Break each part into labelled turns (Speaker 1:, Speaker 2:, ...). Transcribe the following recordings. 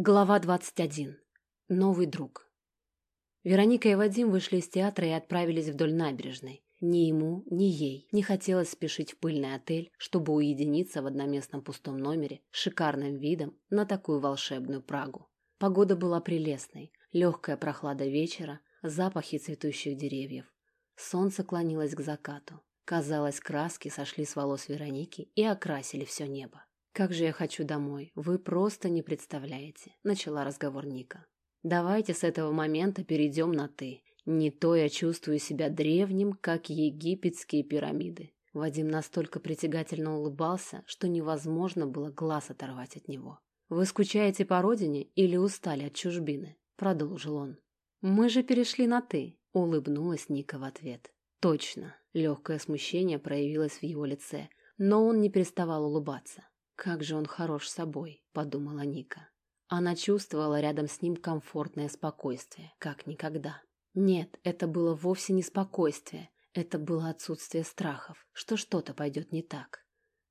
Speaker 1: Глава 21. Новый друг. Вероника и Вадим вышли из театра и отправились вдоль набережной. Ни ему, ни ей не хотелось спешить в пыльный отель, чтобы уединиться в одноместном пустом номере с шикарным видом на такую волшебную Прагу. Погода была прелестной, легкая прохлада вечера, запахи цветущих деревьев. Солнце клонилось к закату. Казалось, краски сошли с волос Вероники и окрасили все небо. «Как же я хочу домой, вы просто не представляете», — начала разговор Ника. «Давайте с этого момента перейдем на «ты». Не то я чувствую себя древним, как египетские пирамиды». Вадим настолько притягательно улыбался, что невозможно было глаз оторвать от него. «Вы скучаете по родине или устали от чужбины?» — продолжил он. «Мы же перешли на «ты», — улыбнулась Ника в ответ. Точно, легкое смущение проявилось в его лице, но он не переставал улыбаться. «Как же он хорош собой», — подумала Ника. Она чувствовала рядом с ним комфортное спокойствие, как никогда. Нет, это было вовсе не спокойствие, это было отсутствие страхов, что что-то пойдет не так.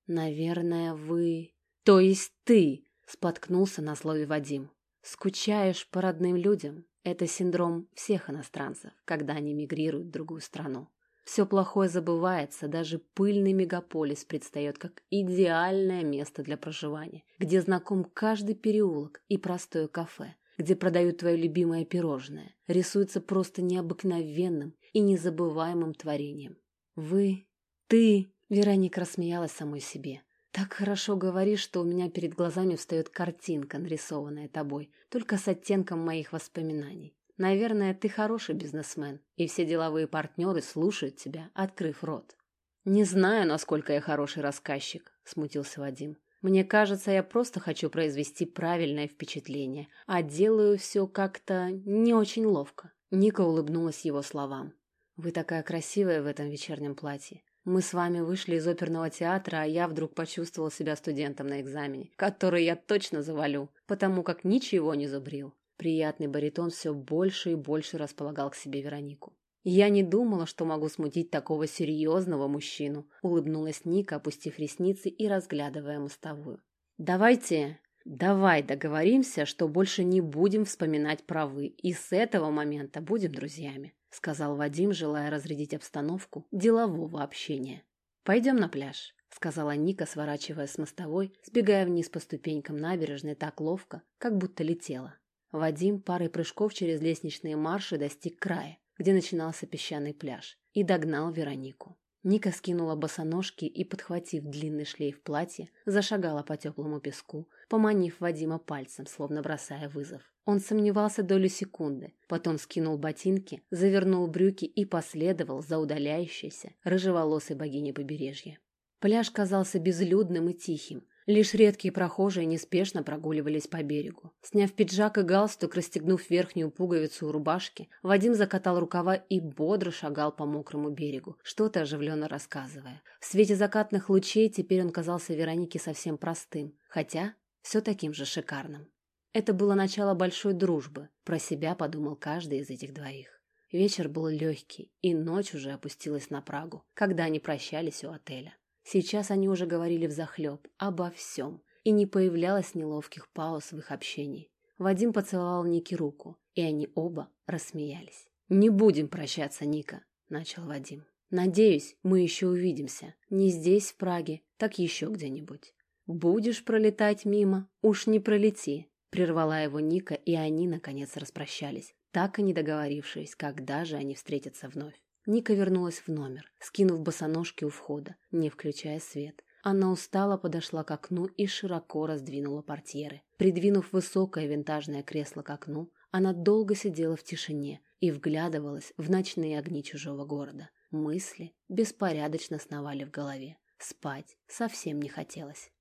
Speaker 1: «Наверное, вы...» «То есть ты!» — споткнулся на слове Вадим. «Скучаешь по родным людям?» Это синдром всех иностранцев, когда они мигрируют в другую страну. Все плохое забывается, даже пыльный мегаполис предстает как идеальное место для проживания, где знаком каждый переулок и простое кафе, где продают твое любимое пирожное, рисуется просто необыкновенным и незабываемым творением. Вы, ты, Вероника рассмеялась самой себе. Так хорошо говоришь, что у меня перед глазами встает картинка, нарисованная тобой, только с оттенком моих воспоминаний. Наверное, ты хороший бизнесмен, и все деловые партнеры слушают тебя, открыв рот. Не знаю, насколько я хороший рассказчик, смутился Вадим. Мне кажется, я просто хочу произвести правильное впечатление, а делаю все как-то не очень ловко. Ника улыбнулась его словам. Вы такая красивая в этом вечернем платье. Мы с вами вышли из оперного театра, а я вдруг почувствовал себя студентом на экзамене, который я точно завалю, потому как ничего не зубрил. Приятный баритон все больше и больше располагал к себе Веронику. «Я не думала, что могу смутить такого серьезного мужчину», — улыбнулась Ника, опустив ресницы и разглядывая мостовую. «Давайте, давай договоримся, что больше не будем вспоминать про «вы», и с этого момента будем друзьями», — сказал Вадим, желая разрядить обстановку делового общения. «Пойдем на пляж», — сказала Ника, сворачивая с мостовой, сбегая вниз по ступенькам набережной так ловко, как будто летела. Вадим парой прыжков через лестничные марши достиг края, где начинался песчаный пляж, и догнал Веронику. Ника скинула босоножки и, подхватив длинный шлейф платья, зашагала по теплому песку, поманив Вадима пальцем, словно бросая вызов. Он сомневался долю секунды, потом скинул ботинки, завернул брюки и последовал за удаляющейся рыжеволосой богиней побережья. Пляж казался безлюдным и тихим, Лишь редкие прохожие неспешно прогуливались по берегу. Сняв пиджак и галстук, расстегнув верхнюю пуговицу у рубашки, Вадим закатал рукава и бодро шагал по мокрому берегу, что-то оживленно рассказывая. В свете закатных лучей теперь он казался Веронике совсем простым, хотя все таким же шикарным. Это было начало большой дружбы, про себя подумал каждый из этих двоих. Вечер был легкий, и ночь уже опустилась на Прагу, когда они прощались у отеля. Сейчас они уже говорили взахлеб, обо всем, и не появлялось неловких пауз в их общении. Вадим поцеловал Нике руку, и они оба рассмеялись. «Не будем прощаться, Ника», — начал Вадим. «Надеюсь, мы еще увидимся. Не здесь, в Праге, так еще где-нибудь. Будешь пролетать мимо, уж не пролети», — прервала его Ника, и они, наконец, распрощались, так и не договорившись, когда же они встретятся вновь. Ника вернулась в номер, скинув босоножки у входа, не включая свет. Она устало подошла к окну и широко раздвинула портьеры. Придвинув высокое винтажное кресло к окну, она долго сидела в тишине и вглядывалась в ночные огни чужого города. Мысли беспорядочно сновали в голове. Спать совсем не хотелось.